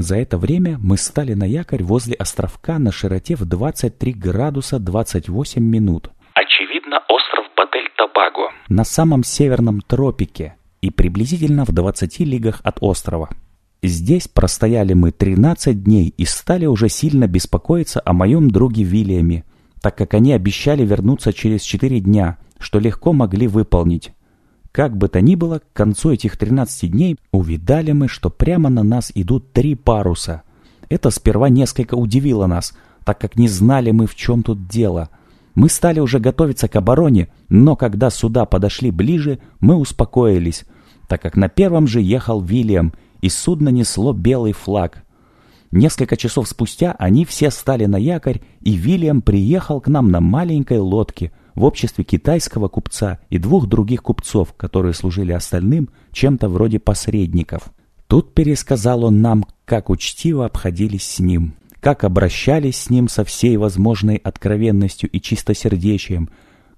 За это время мы стали на якорь возле островка на широте в 23 градуса 28 минут. Очевидно, остров Батель-Табаго. На самом северном тропике и приблизительно в 20 лигах от острова. Здесь простояли мы 13 дней и стали уже сильно беспокоиться о моем друге Вильяме, так как они обещали вернуться через 4 дня, что легко могли выполнить. Как бы то ни было, к концу этих 13 дней увидали мы, что прямо на нас идут три паруса. Это сперва несколько удивило нас, так как не знали мы, в чем тут дело. Мы стали уже готовиться к обороне, но когда суда подошли ближе, мы успокоились, так как на первом же ехал Вильям, и судно несло белый флаг. Несколько часов спустя они все стали на якорь, и Вильям приехал к нам на маленькой лодке, в обществе китайского купца и двух других купцов, которые служили остальным чем-то вроде посредников. Тут пересказал он нам, как учтиво обходились с ним, как обращались с ним со всей возможной откровенностью и чистосердечием,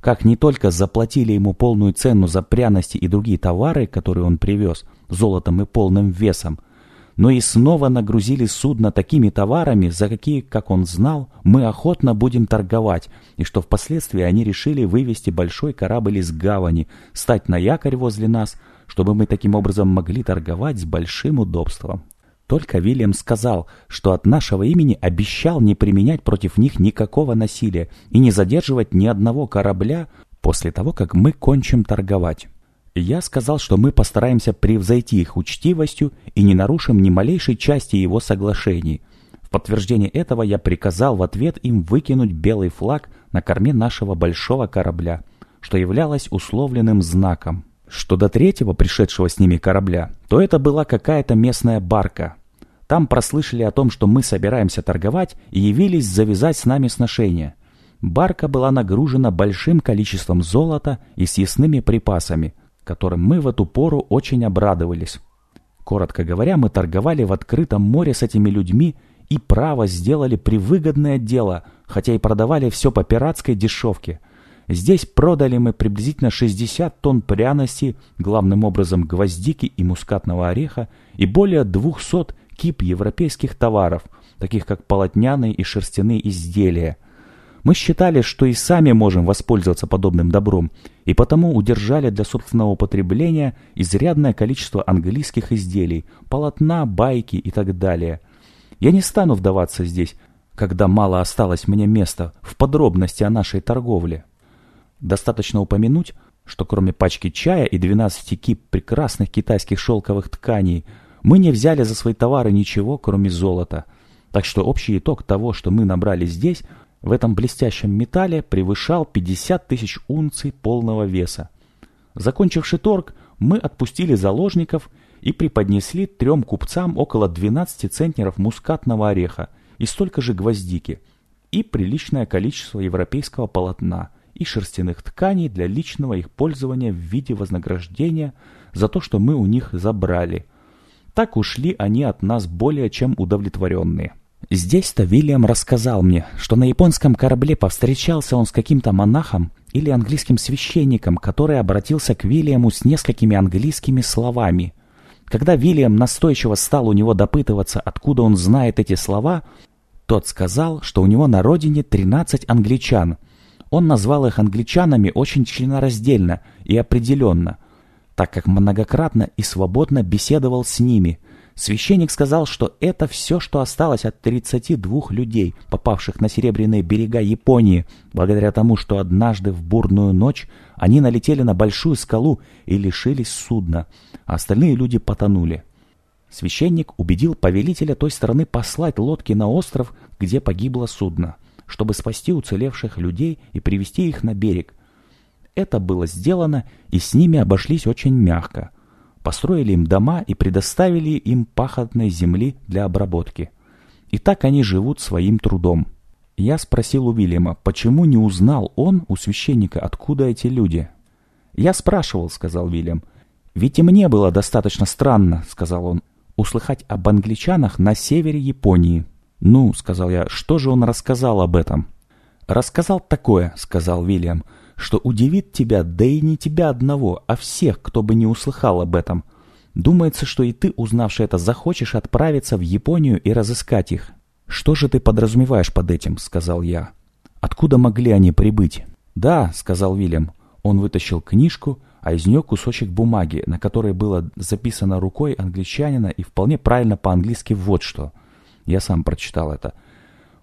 как не только заплатили ему полную цену за пряности и другие товары, которые он привез, золотом и полным весом, но и снова нагрузили судно такими товарами, за какие, как он знал, мы охотно будем торговать, и что впоследствии они решили вывести большой корабль из гавани, стать на якорь возле нас, чтобы мы таким образом могли торговать с большим удобством. Только Вильям сказал, что от нашего имени обещал не применять против них никакого насилия и не задерживать ни одного корабля после того, как мы кончим торговать. Я сказал, что мы постараемся превзойти их учтивостью и не нарушим ни малейшей части его соглашений. В подтверждение этого я приказал в ответ им выкинуть белый флаг на корме нашего большого корабля, что являлось условленным знаком. Что до третьего пришедшего с ними корабля, то это была какая-то местная барка. Там прослышали о том, что мы собираемся торговать и явились завязать с нами сношения. Барка была нагружена большим количеством золота и съестными припасами – которым мы в эту пору очень обрадовались. Коротко говоря, мы торговали в открытом море с этими людьми и право сделали привыгодное дело, хотя и продавали все по пиратской дешевке. Здесь продали мы приблизительно 60 тонн пряности, главным образом гвоздики и мускатного ореха, и более 200 кип европейских товаров, таких как полотняные и шерстяные изделия – мы считали, что и сами можем воспользоваться подобным добром, и потому удержали для собственного употребления изрядное количество английских изделий, полотна, байки и так далее. Я не стану вдаваться здесь, когда мало осталось мне места, в подробности о нашей торговле. Достаточно упомянуть, что кроме пачки чая и 12 кип прекрасных китайских шелковых тканей, мы не взяли за свои товары ничего, кроме золота. Так что общий итог того, что мы набрали здесь – в этом блестящем металле превышал 50 тысяч унций полного веса. Закончивший торг, мы отпустили заложников и преподнесли трем купцам около 12 центнеров мускатного ореха и столько же гвоздики, и приличное количество европейского полотна и шерстяных тканей для личного их пользования в виде вознаграждения за то, что мы у них забрали. Так ушли они от нас более чем удовлетворенные. Здесь-то Вильям рассказал мне, что на японском корабле повстречался он с каким-то монахом или английским священником, который обратился к Вильяму с несколькими английскими словами. Когда Вильям настойчиво стал у него допытываться, откуда он знает эти слова, тот сказал, что у него на родине 13 англичан. Он назвал их англичанами очень членораздельно и определенно, так как многократно и свободно беседовал с ними – Священник сказал, что это все, что осталось от 32 людей, попавших на серебряные берега Японии, благодаря тому, что однажды в бурную ночь они налетели на большую скалу и лишились судна, а остальные люди потонули. Священник убедил повелителя той стороны послать лодки на остров, где погибло судно, чтобы спасти уцелевших людей и привести их на берег. Это было сделано, и с ними обошлись очень мягко – построили им дома и предоставили им пахотной земли для обработки. И так они живут своим трудом. Я спросил у Вильяма, почему не узнал он у священника, откуда эти люди. «Я спрашивал», — сказал Вильям. «Ведь и мне было достаточно странно», — сказал он, — «услыхать об англичанах на севере Японии». «Ну», — сказал я, — «что же он рассказал об этом?» «Рассказал такое», — сказал Вильям, — что удивит тебя, да и не тебя одного, а всех, кто бы не услыхал об этом. Думается, что и ты, узнавший это, захочешь отправиться в Японию и разыскать их. Что же ты подразумеваешь под этим, сказал я. Откуда могли они прибыть? Да, сказал Вильям. Он вытащил книжку, а из нее кусочек бумаги, на которой было записано рукой англичанина и вполне правильно по-английски вот что. Я сам прочитал это.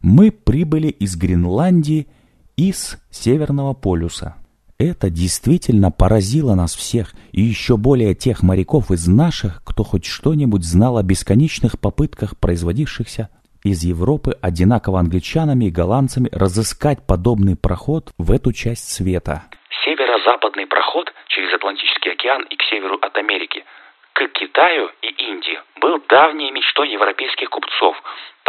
Мы прибыли из Гренландии, из Северного полюса. Это действительно поразило нас всех, и еще более тех моряков из наших, кто хоть что-нибудь знал о бесконечных попытках, производившихся из Европы одинаково англичанами и голландцами разыскать подобный проход в эту часть света. Северо-западный проход через Атлантический океан и к северу от Америки к Китаю и Индии был давней мечтой европейских купцов,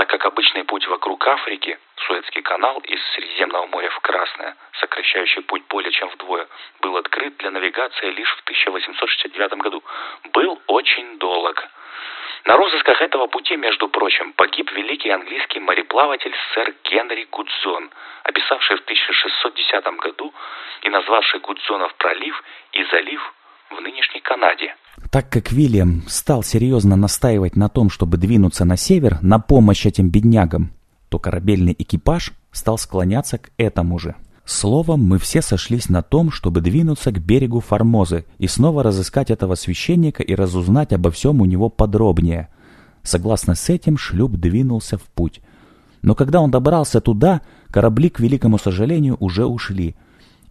так как обычный путь вокруг Африки, Суэцкий канал из Средиземного моря в Красное, сокращающий путь более чем вдвое, был открыт для навигации лишь в 1869 году, был очень долг. На розысках этого пути, между прочим, погиб великий английский мореплаватель сэр Генри Гудзон, описавший в 1610 году и назвавший Гудзонов пролив и залив в нынешней Канаде. Так как Вильям стал серьезно настаивать на том, чтобы двинуться на север на помощь этим беднягам, то корабельный экипаж стал склоняться к этому же. Словом, мы все сошлись на том, чтобы двинуться к берегу Формозы и снова разыскать этого священника и разузнать обо всем у него подробнее. Согласно с этим, шлюп двинулся в путь. Но когда он добрался туда, корабли, к великому сожалению, уже ушли.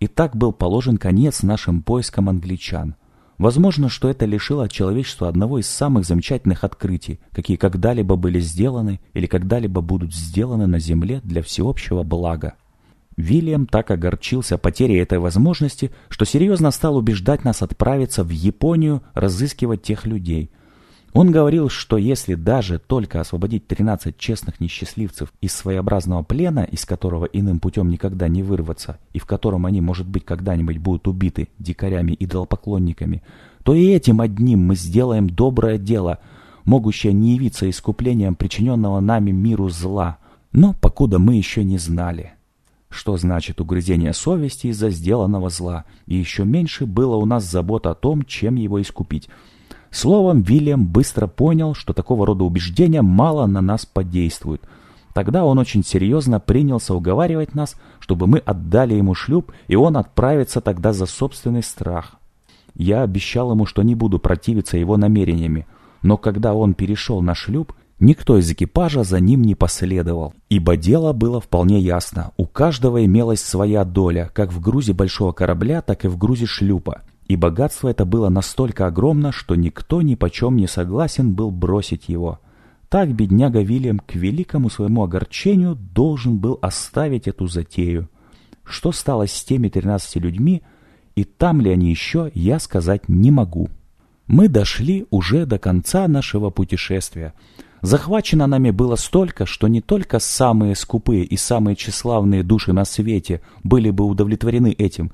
И так был положен конец нашим поискам англичан. Возможно, что это лишило человечества одного из самых замечательных открытий, какие когда-либо были сделаны или когда-либо будут сделаны на Земле для всеобщего блага. Вильям так огорчился потерей этой возможности, что серьезно стал убеждать нас отправиться в Японию разыскивать тех людей. Он говорил, что если даже только освободить 13 честных несчастливцев из своеобразного плена, из которого иным путем никогда не вырваться, и в котором они, может быть, когда-нибудь будут убиты дикарями-идолопоклонниками, то и этим одним мы сделаем доброе дело, могущее не явиться искуплением причиненного нами миру зла. Но покуда мы еще не знали что значит угрызение совести из-за сделанного зла, и еще меньше было у нас забот о том, чем его искупить. Словом, Вильям быстро понял, что такого рода убеждения мало на нас подействуют. Тогда он очень серьезно принялся уговаривать нас, чтобы мы отдали ему шлюп, и он отправится тогда за собственный страх. Я обещал ему, что не буду противиться его намерениями, но когда он перешел на шлюп, Никто из экипажа за ним не последовал, ибо дело было вполне ясно. У каждого имелась своя доля, как в грузе большого корабля, так и в грузе шлюпа. И богатство это было настолько огромно, что никто ни почем не согласен был бросить его. Так бедняга Вильям к великому своему огорчению должен был оставить эту затею. Что стало с теми тринадцати людьми, и там ли они еще, я сказать не могу. Мы дошли уже до конца нашего путешествия. Захвачено нами было столько, что не только самые скупые и самые тщеславные души на свете были бы удовлетворены этим,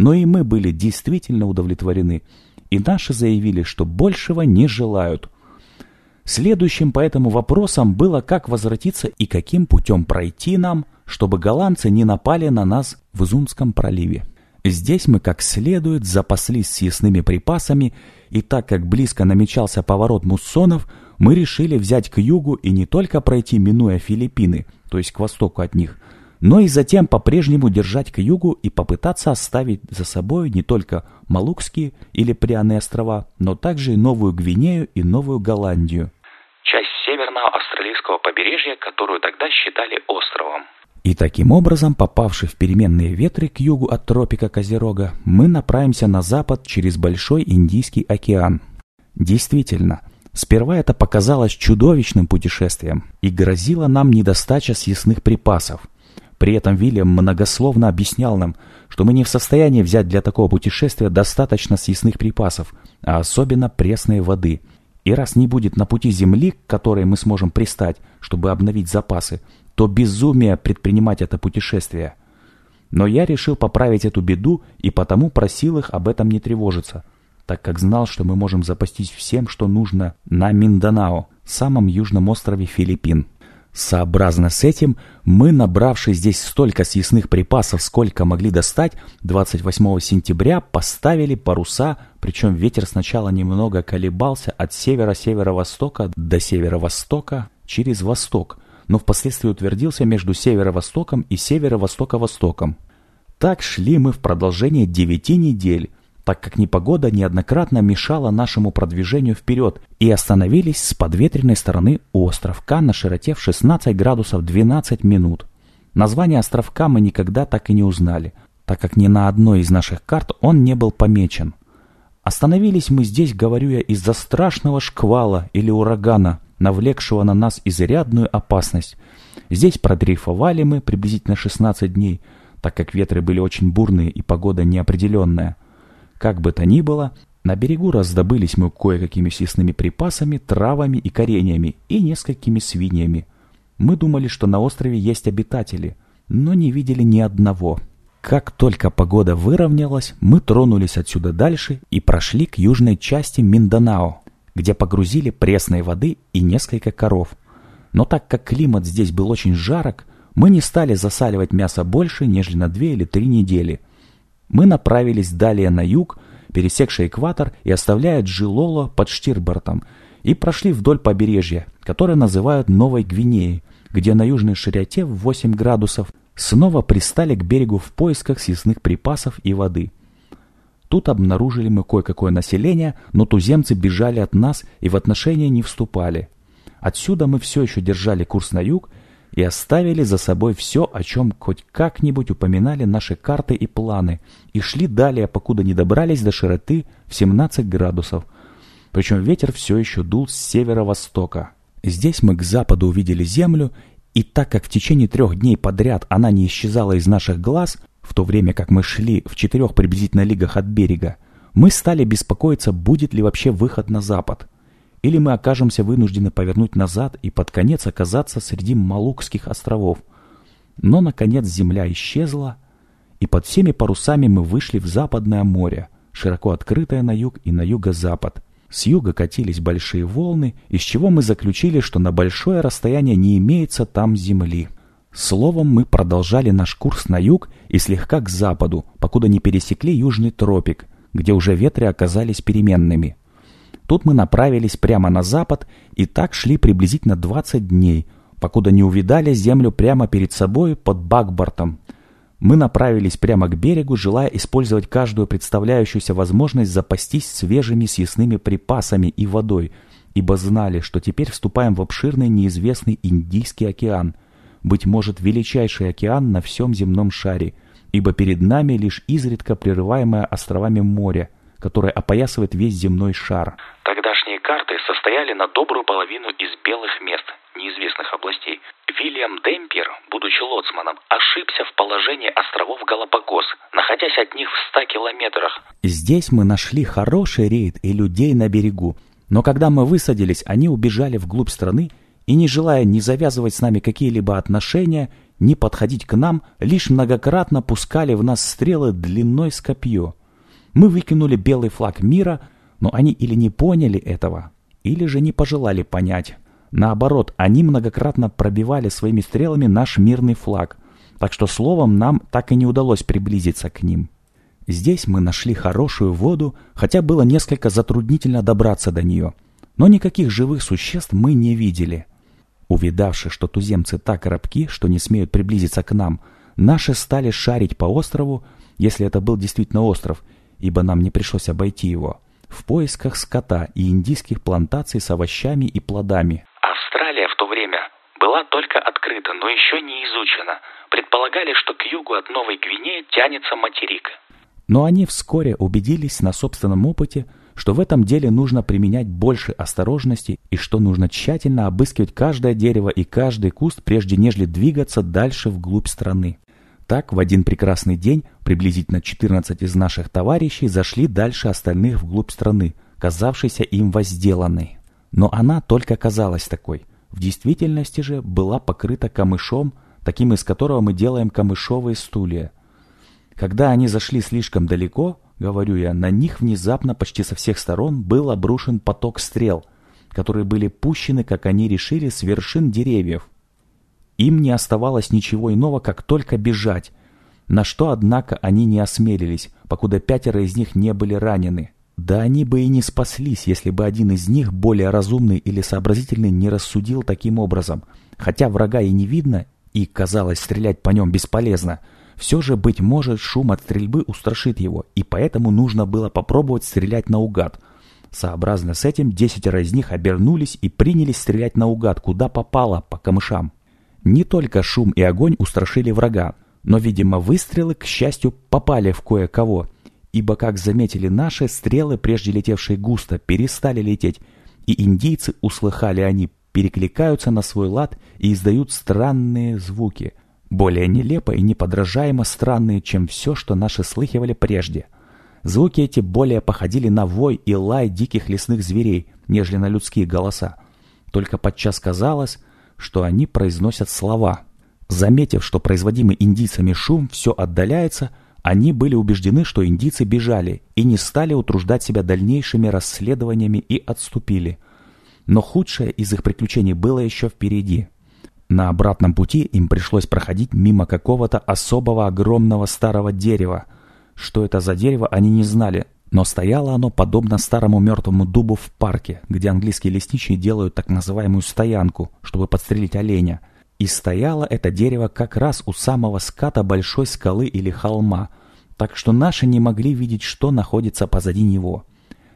но и мы были действительно удовлетворены, и наши заявили, что большего не желают. Следующим по этому вопросам было, как возвратиться и каким путем пройти нам, чтобы голландцы не напали на нас в Изумском проливе. Здесь мы как следует запаслись съестными припасами, и так как близко намечался поворот муссонов, мы решили взять к югу и не только пройти, минуя Филиппины, то есть к востоку от них, но и затем по-прежнему держать к югу и попытаться оставить за собой не только Малукские или Пряные острова, но также и Новую Гвинею и Новую Голландию. Часть северного австралийского побережья, которую тогда считали островом. И таким образом, попавши в переменные ветры к югу от тропика Козерога, мы направимся на запад через Большой Индийский океан. Действительно, Сперва это показалось чудовищным путешествием и грозило нам недостача съестных припасов. При этом Вильям многословно объяснял нам, что мы не в состоянии взять для такого путешествия достаточно съестных припасов, а особенно пресной воды. И раз не будет на пути земли, к которой мы сможем пристать, чтобы обновить запасы, то безумие предпринимать это путешествие. Но я решил поправить эту беду и потому просил их об этом не тревожиться – так как знал, что мы можем запастись всем, что нужно на Минданао, самом южном острове Филиппин. Сообразно с этим, мы, набравшись здесь столько съестных припасов, сколько могли достать, 28 сентября поставили паруса, причем ветер сначала немного колебался от севера-северо-востока до северо-востока через восток, но впоследствии утвердился между северо-востоком и северо-востоко-востоком. Так шли мы в продолжение 9 недель, так как непогода неоднократно мешала нашему продвижению вперед и остановились с подветренной стороны у островка на широте в 16 градусов 12 минут. Название островка мы никогда так и не узнали, так как ни на одной из наших карт он не был помечен. Остановились мы здесь, говорю я, из-за страшного шквала или урагана, навлекшего на нас изрядную опасность. Здесь продрейфовали мы приблизительно 16 дней, так как ветры были очень бурные и погода неопределенная. Как бы то ни было, на берегу раздобылись мы кое-какими съестными припасами, травами и кореньями и несколькими свиньями. Мы думали, что на острове есть обитатели, но не видели ни одного. Как только погода выровнялась, мы тронулись отсюда дальше и прошли к южной части Минданао, где погрузили пресной воды и несколько коров. Но так как климат здесь был очень жарок, мы не стали засаливать мясо больше, нежели на две или три недели – мы направились далее на юг, пересекший экватор и оставляя Джилоло под Штирбортом, и прошли вдоль побережья, которое называют Новой Гвинеей, где на южной широте в 8 градусов снова пристали к берегу в поисках съестных припасов и воды. Тут обнаружили мы кое-какое население, но туземцы бежали от нас и в отношения не вступали. Отсюда мы все еще держали курс на юг и оставили за собой все, о чем хоть как-нибудь упоминали наши карты и планы, и шли далее, покуда не добрались до широты в 17 градусов. Причем ветер все еще дул с северо-востока. Здесь мы к западу увидели землю, и так как в течение трех дней подряд она не исчезала из наших глаз, в то время как мы шли в четырех приблизительно лигах от берега, мы стали беспокоиться, будет ли вообще выход на запад или мы окажемся вынуждены повернуть назад и под конец оказаться среди Малукских островов. Но, наконец, земля исчезла, и под всеми парусами мы вышли в Западное море, широко открытое на юг и на юго-запад. С юга катились большие волны, из чего мы заключили, что на большое расстояние не имеется там земли. Словом, мы продолжали наш курс на юг и слегка к западу, покуда не пересекли Южный тропик, где уже ветры оказались переменными. Тут мы направились прямо на запад и так шли приблизительно 20 дней, покуда не увидали землю прямо перед собой под Бакбортом. Мы направились прямо к берегу, желая использовать каждую представляющуюся возможность запастись свежими съестными припасами и водой, ибо знали, что теперь вступаем в обширный неизвестный Индийский океан, быть может величайший океан на всем земном шаре, ибо перед нами лишь изредка прерываемое островами море, которое опоясывает весь земной шар. Тогдашние карты состояли на добрую половину из белых мест, неизвестных областей. Вильям Демпер, будучи лоцманом, ошибся в положении островов Галапагос, находясь от них в 100 километрах. Здесь мы нашли хороший рейд и людей на берегу, но когда мы высадились, они убежали вглубь страны и, не желая ни завязывать с нами какие-либо отношения, ни подходить к нам, лишь многократно пускали в нас стрелы длиной с копье. Мы выкинули белый флаг мира, но они или не поняли этого, или же не пожелали понять. Наоборот, они многократно пробивали своими стрелами наш мирный флаг, так что словом нам так и не удалось приблизиться к ним. Здесь мы нашли хорошую воду, хотя было несколько затруднительно добраться до нее, но никаких живых существ мы не видели. Увидавши, что туземцы так рабки, что не смеют приблизиться к нам, наши стали шарить по острову, если это был действительно остров, ибо нам не пришлось обойти его, в поисках скота и индийских плантаций с овощами и плодами. Австралия в то время была только открыта, но еще не изучена. Предполагали, что к югу от Новой Гвинеи тянется материк. Но они вскоре убедились на собственном опыте, что в этом деле нужно применять больше осторожности и что нужно тщательно обыскивать каждое дерево и каждый куст, прежде нежели двигаться дальше вглубь страны. Так, в один прекрасный день приблизительно 14 из наших товарищей зашли дальше остальных вглубь страны, казавшейся им возделанной. Но она только казалась такой. В действительности же была покрыта камышом, таким из которого мы делаем камышовые стулья. Когда они зашли слишком далеко, говорю я, на них внезапно почти со всех сторон был обрушен поток стрел, которые были пущены, как они решили, с вершин деревьев. Им не оставалось ничего иного, как только бежать. На что, однако, они не осмелились, покуда пятеро из них не были ранены. Да они бы и не спаслись, если бы один из них, более разумный или сообразительный, не рассудил таким образом. Хотя врага и не видно, и, казалось, стрелять по нем бесполезно, все же, быть может, шум от стрельбы устрашит его, и поэтому нужно было попробовать стрелять наугад. Сообразно с этим, десятеро из них обернулись и принялись стрелять наугад, куда попало, по камышам. Не только шум и огонь устрашили врага, но, видимо, выстрелы, к счастью, попали в кое-кого, ибо, как заметили наши, стрелы, прежде летевшие густо, перестали лететь, и индийцы, услыхали они, перекликаются на свой лад и издают странные звуки, более нелепо и неподражаемо странные, чем все, что наши слыхивали прежде. Звуки эти более походили на вой и лай диких лесных зверей, нежели на людские голоса. Только подчас казалось, что они произносят слова. Заметив, что производимый индийцами шум все отдаляется, они были убеждены, что индийцы бежали и не стали утруждать себя дальнейшими расследованиями и отступили. Но худшее из их приключений было еще впереди. На обратном пути им пришлось проходить мимо какого-то особого огромного старого дерева. Что это за дерево, они не знали, но стояло оно подобно старому мертвому дубу в парке, где английские лесничие делают так называемую стоянку, чтобы подстрелить оленя. И стояло это дерево как раз у самого ската большой скалы или холма, так что наши не могли видеть, что находится позади него.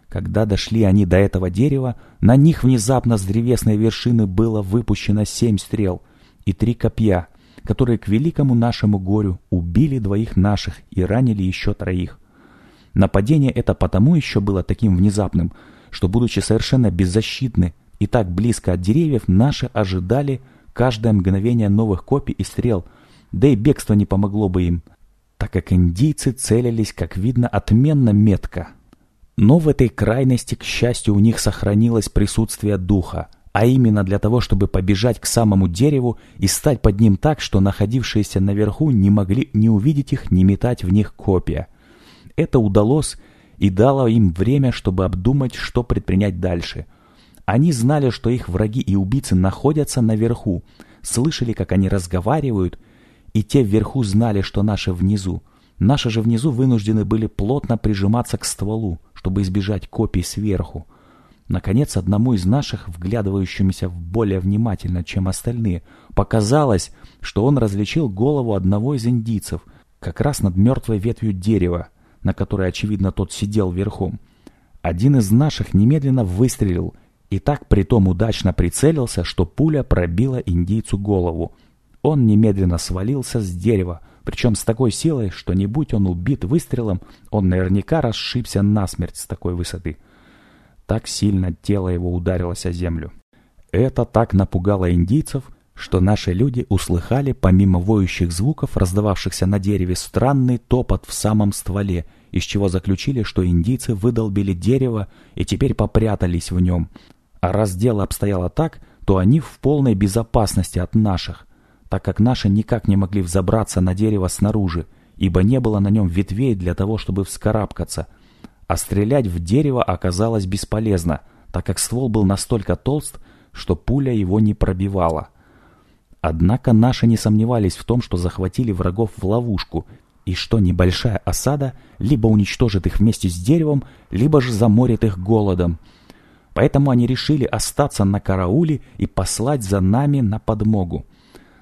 Когда дошли они до этого дерева, на них внезапно с древесной вершины было выпущено семь стрел и три копья, которые к великому нашему горю убили двоих наших и ранили еще троих. Нападение это потому еще было таким внезапным, что, будучи совершенно беззащитны и так близко от деревьев, наши ожидали каждое мгновение новых копий и стрел, да и бегство не помогло бы им, так как индийцы целились, как видно, отменно метко. Но в этой крайности, к счастью, у них сохранилось присутствие духа, а именно для того, чтобы побежать к самому дереву и стать под ним так, что находившиеся наверху не могли ни увидеть их, ни метать в них копья. Это удалось и дало им время, чтобы обдумать, что предпринять дальше. Они знали, что их враги и убийцы находятся наверху, слышали, как они разговаривают, и те вверху знали, что наши внизу. Наши же внизу вынуждены были плотно прижиматься к стволу, чтобы избежать копий сверху. Наконец, одному из наших, вглядывающимся более внимательно, чем остальные, показалось, что он различил голову одного из индийцев, как раз над мертвой ветвью дерева, на которой, очевидно, тот сидел верхом. Один из наших немедленно выстрелил, и так притом удачно прицелился, что пуля пробила индийцу голову. Он немедленно свалился с дерева, причем с такой силой, что не будь он убит выстрелом, он наверняка расшибся насмерть с такой высоты. Так сильно тело его ударилось о землю. Это так напугало индийцев, что наши люди услыхали, помимо воющих звуков, раздававшихся на дереве, странный топот в самом стволе, из чего заключили, что индийцы выдолбили дерево и теперь попрятались в нем. А раз дело обстояло так, то они в полной безопасности от наших, так как наши никак не могли взобраться на дерево снаружи, ибо не было на нем ветвей для того, чтобы вскарабкаться. А стрелять в дерево оказалось бесполезно, так как ствол был настолько толст, что пуля его не пробивала. Однако наши не сомневались в том, что захватили врагов в ловушку, и что небольшая осада либо уничтожит их вместе с деревом, либо же заморит их голодом. Поэтому они решили остаться на карауле и послать за нами на подмогу.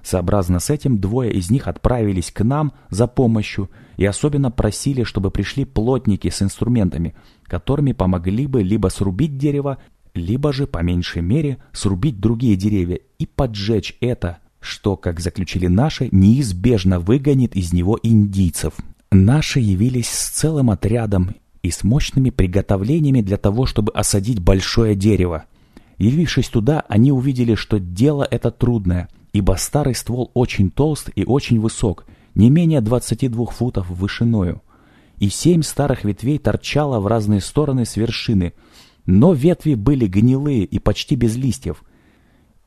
Сообразно с этим двое из них отправились к нам за помощью и особенно просили, чтобы пришли плотники с инструментами, которыми помогли бы либо срубить дерево, либо же, по меньшей мере, срубить другие деревья и поджечь это, что, как заключили наши, неизбежно выгонит из него индийцев. Наши явились с целым отрядом и с мощными приготовлениями для того, чтобы осадить большое дерево. Явившись туда, они увидели, что дело это трудное, ибо старый ствол очень толст и очень высок, не менее 22 футов вышиною, и семь старых ветвей торчало в разные стороны с вершины, но ветви были гнилые и почти без листьев –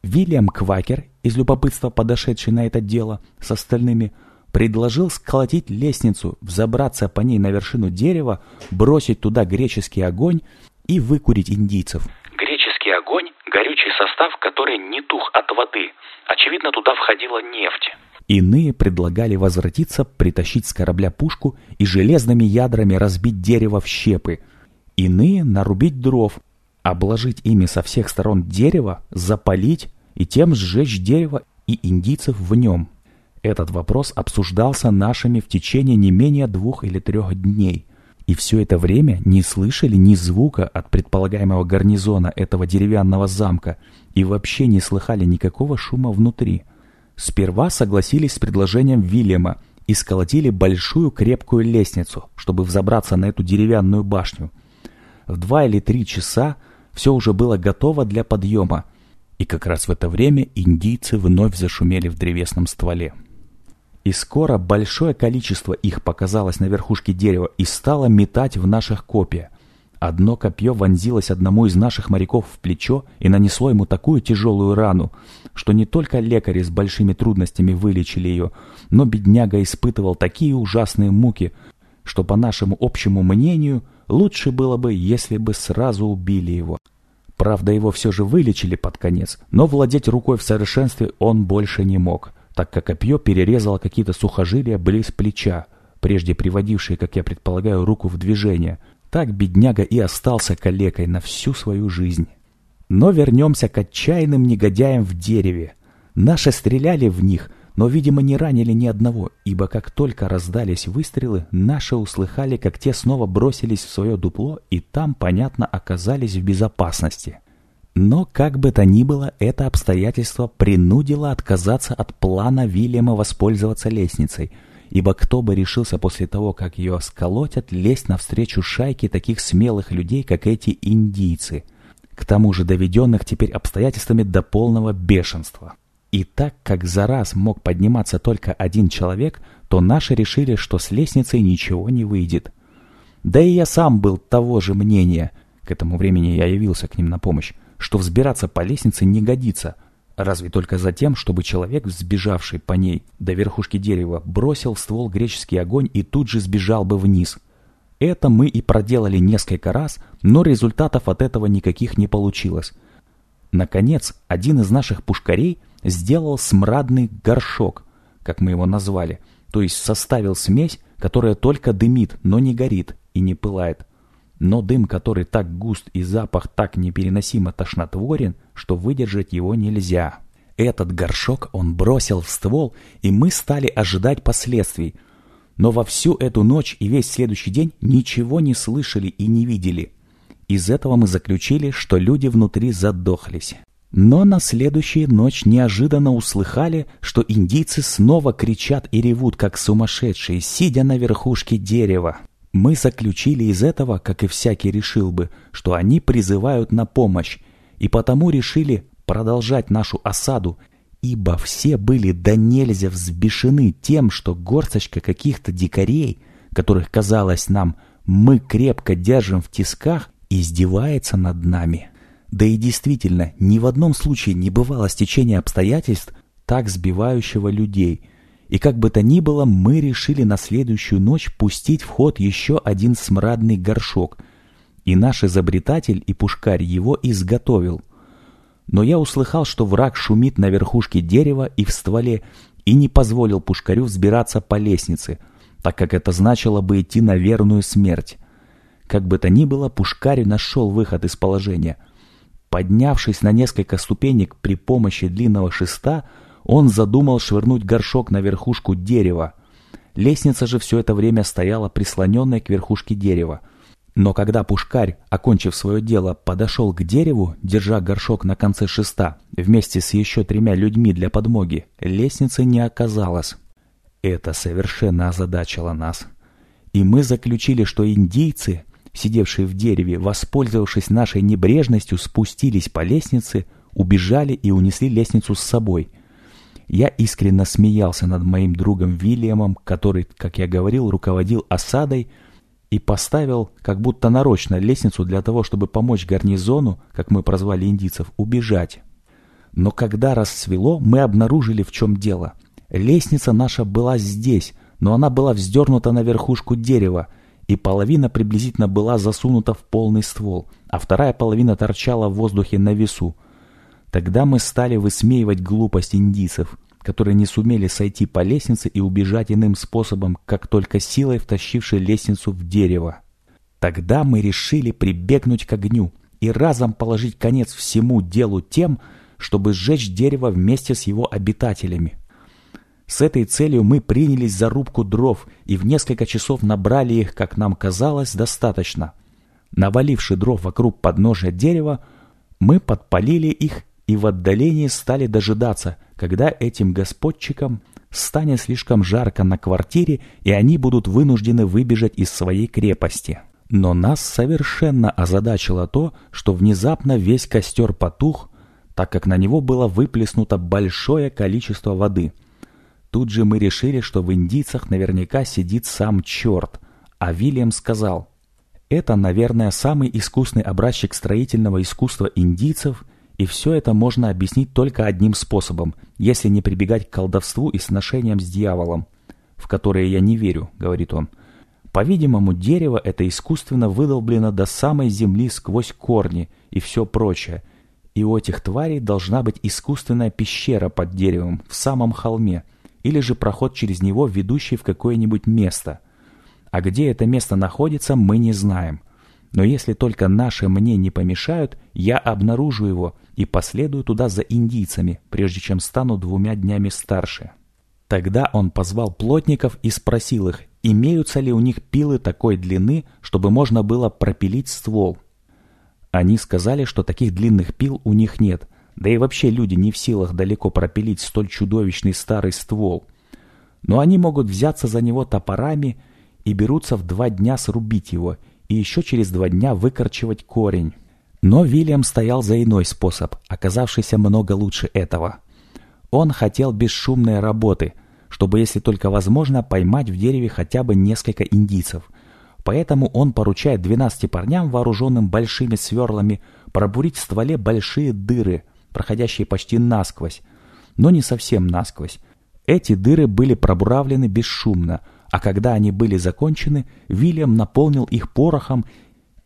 Вильям Квакер, из любопытства подошедший на это дело с остальными, предложил сколотить лестницу, взобраться по ней на вершину дерева, бросить туда греческий огонь и выкурить индийцев. Греческий огонь – горючий состав, который не тух от воды. Очевидно, туда входила нефть. Иные предлагали возвратиться, притащить с корабля пушку и железными ядрами разбить дерево в щепы. Иные нарубить дров, обложить ими со всех сторон дерево, запалить и тем сжечь дерево и индийцев в нем. Этот вопрос обсуждался нашими в течение не менее двух или трех дней. И все это время не слышали ни звука от предполагаемого гарнизона этого деревянного замка и вообще не слыхали никакого шума внутри. Сперва согласились с предложением Вильяма и сколотили большую крепкую лестницу, чтобы взобраться на эту деревянную башню. В два или три часа все уже было готово для подъема, и как раз в это время индийцы вновь зашумели в древесном стволе. И скоро большое количество их показалось на верхушке дерева и стало метать в наших копья. Одно копье вонзилось одному из наших моряков в плечо и нанесло ему такую тяжелую рану, что не только лекари с большими трудностями вылечили ее, но бедняга испытывал такие ужасные муки, что, по нашему общему мнению, лучше было бы, если бы сразу убили его. Правда, его все же вылечили под конец, но владеть рукой в совершенстве он больше не мог, так как копье перерезало какие-то сухожилия близ плеча, прежде приводившие, как я предполагаю, руку в движение, так бедняга и остался калекой на всю свою жизнь. Но вернемся к отчаянным негодяям в дереве. Наши стреляли в них, но, видимо, не ранили ни одного, ибо как только раздались выстрелы, наши услыхали, как те снова бросились в свое дупло и там, понятно, оказались в безопасности. Но, как бы то ни было, это обстоятельство принудило отказаться от плана Вильяма воспользоваться лестницей – ибо кто бы решился после того, как ее сколотят, лезть навстречу шайке таких смелых людей, как эти индийцы, к тому же доведенных теперь обстоятельствами до полного бешенства. И так как за раз мог подниматься только один человек, то наши решили, что с лестницей ничего не выйдет. Да и я сам был того же мнения, к этому времени я явился к ним на помощь, что взбираться по лестнице не годится – Разве только за тем, чтобы человек, сбежавший по ней до верхушки дерева, бросил в ствол греческий огонь и тут же сбежал бы вниз. Это мы и проделали несколько раз, но результатов от этого никаких не получилось. Наконец, один из наших пушкарей сделал смрадный горшок, как мы его назвали, то есть составил смесь, которая только дымит, но не горит и не пылает но дым, который так густ и запах так непереносимо тошнотворен, что выдержать его нельзя. Этот горшок он бросил в ствол, и мы стали ожидать последствий. Но во всю эту ночь и весь следующий день ничего не слышали и не видели. Из этого мы заключили, что люди внутри задохлись. Но на следующую ночь неожиданно услыхали, что индийцы снова кричат и ревут, как сумасшедшие, сидя на верхушке дерева. Мы заключили из этого, как и всякий решил бы, что они призывают на помощь, и потому решили продолжать нашу осаду, ибо все были до нельзя взбешены тем, что горсточка каких-то дикарей, которых, казалось нам, мы крепко держим в тисках, издевается над нами. Да и действительно, ни в одном случае не бывало стечения обстоятельств, так сбивающего людей – и как бы то ни было, мы решили на следующую ночь пустить в ход еще один смрадный горшок. И наш изобретатель и пушкарь его изготовил. Но я услыхал, что враг шумит на верхушке дерева и в стволе, и не позволил пушкарю взбираться по лестнице, так как это значило бы идти на верную смерть. Как бы то ни было, пушкарь нашел выход из положения. Поднявшись на несколько ступенек при помощи длинного шеста, он задумал швырнуть горшок на верхушку дерева. Лестница же все это время стояла прислоненная к верхушке дерева. Но когда пушкарь, окончив свое дело, подошел к дереву, держа горшок на конце шеста, вместе с еще тремя людьми для подмоги, лестницы не оказалось. Это совершенно озадачило нас. И мы заключили, что индийцы, сидевшие в дереве, воспользовавшись нашей небрежностью, спустились по лестнице, убежали и унесли лестницу с собой – я искренне смеялся над моим другом Вильямом, который, как я говорил, руководил осадой и поставил, как будто нарочно, лестницу для того, чтобы помочь гарнизону, как мы прозвали индийцев, убежать. Но когда рассвело, мы обнаружили, в чем дело. Лестница наша была здесь, но она была вздернута на верхушку дерева, и половина приблизительно была засунута в полный ствол, а вторая половина торчала в воздухе на весу. Тогда мы стали высмеивать глупость индийцев, которые не сумели сойти по лестнице и убежать иным способом, как только силой втащившей лестницу в дерево. Тогда мы решили прибегнуть к огню и разом положить конец всему делу тем, чтобы сжечь дерево вместе с его обитателями. С этой целью мы принялись за рубку дров и в несколько часов набрали их, как нам казалось, достаточно. Наваливши дров вокруг подножия дерева, мы подпалили их и в отдалении стали дожидаться, когда этим господчикам станет слишком жарко на квартире, и они будут вынуждены выбежать из своей крепости. Но нас совершенно озадачило то, что внезапно весь костер потух, так как на него было выплеснуто большое количество воды. Тут же мы решили, что в индийцах наверняка сидит сам черт, а Вильям сказал, «Это, наверное, самый искусный образчик строительного искусства индийцев – и все это можно объяснить только одним способом, если не прибегать к колдовству и сношениям с дьяволом, в которые я не верю, говорит он. По-видимому, дерево это искусственно выдолблено до самой земли сквозь корни и все прочее, и у этих тварей должна быть искусственная пещера под деревом в самом холме, или же проход через него, ведущий в какое-нибудь место. А где это место находится, мы не знаем. Но если только наши мне не помешают, я обнаружу его и последую туда за индийцами, прежде чем стану двумя днями старше. Тогда он позвал плотников и спросил их, имеются ли у них пилы такой длины, чтобы можно было пропилить ствол. Они сказали, что таких длинных пил у них нет, да и вообще люди не в силах далеко пропилить столь чудовищный старый ствол. Но они могут взяться за него топорами и берутся в два дня срубить его – и еще через два дня выкорчевать корень. Но Вильям стоял за иной способ, оказавшийся много лучше этого. Он хотел бесшумной работы, чтобы, если только возможно, поймать в дереве хотя бы несколько индийцев. Поэтому он поручает 12 парням, вооруженным большими сверлами, пробурить в стволе большие дыры, проходящие почти насквозь, но не совсем насквозь. Эти дыры были пробуравлены бесшумно – а когда они были закончены, Вильям наполнил их порохом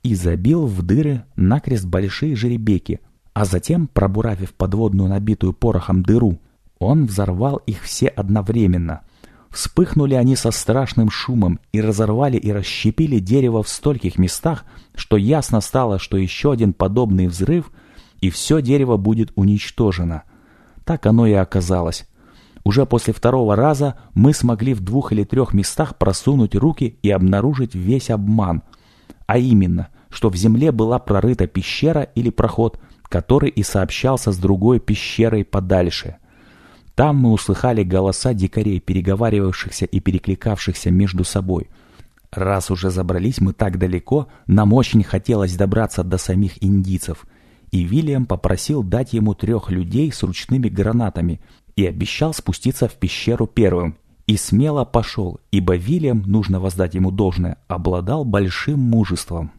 и забил в дыры накрест большие жеребеки, а затем, пробуравив подводную набитую порохом дыру, он взорвал их все одновременно. Вспыхнули они со страшным шумом и разорвали и расщепили дерево в стольких местах, что ясно стало, что еще один подобный взрыв, и все дерево будет уничтожено. Так оно и оказалось. Уже после второго раза мы смогли в двух или трех местах просунуть руки и обнаружить весь обман. А именно, что в земле была прорыта пещера или проход, который и сообщался с другой пещерой подальше. Там мы услыхали голоса дикарей, переговаривавшихся и перекликавшихся между собой. Раз уже забрались мы так далеко, нам очень хотелось добраться до самих индийцев, и Вильям попросил дать ему трех людей с ручными гранатами – и обещал спуститься в пещеру первым. И смело пошел, ибо Вильям, нужно воздать ему должное, обладал большим мужеством.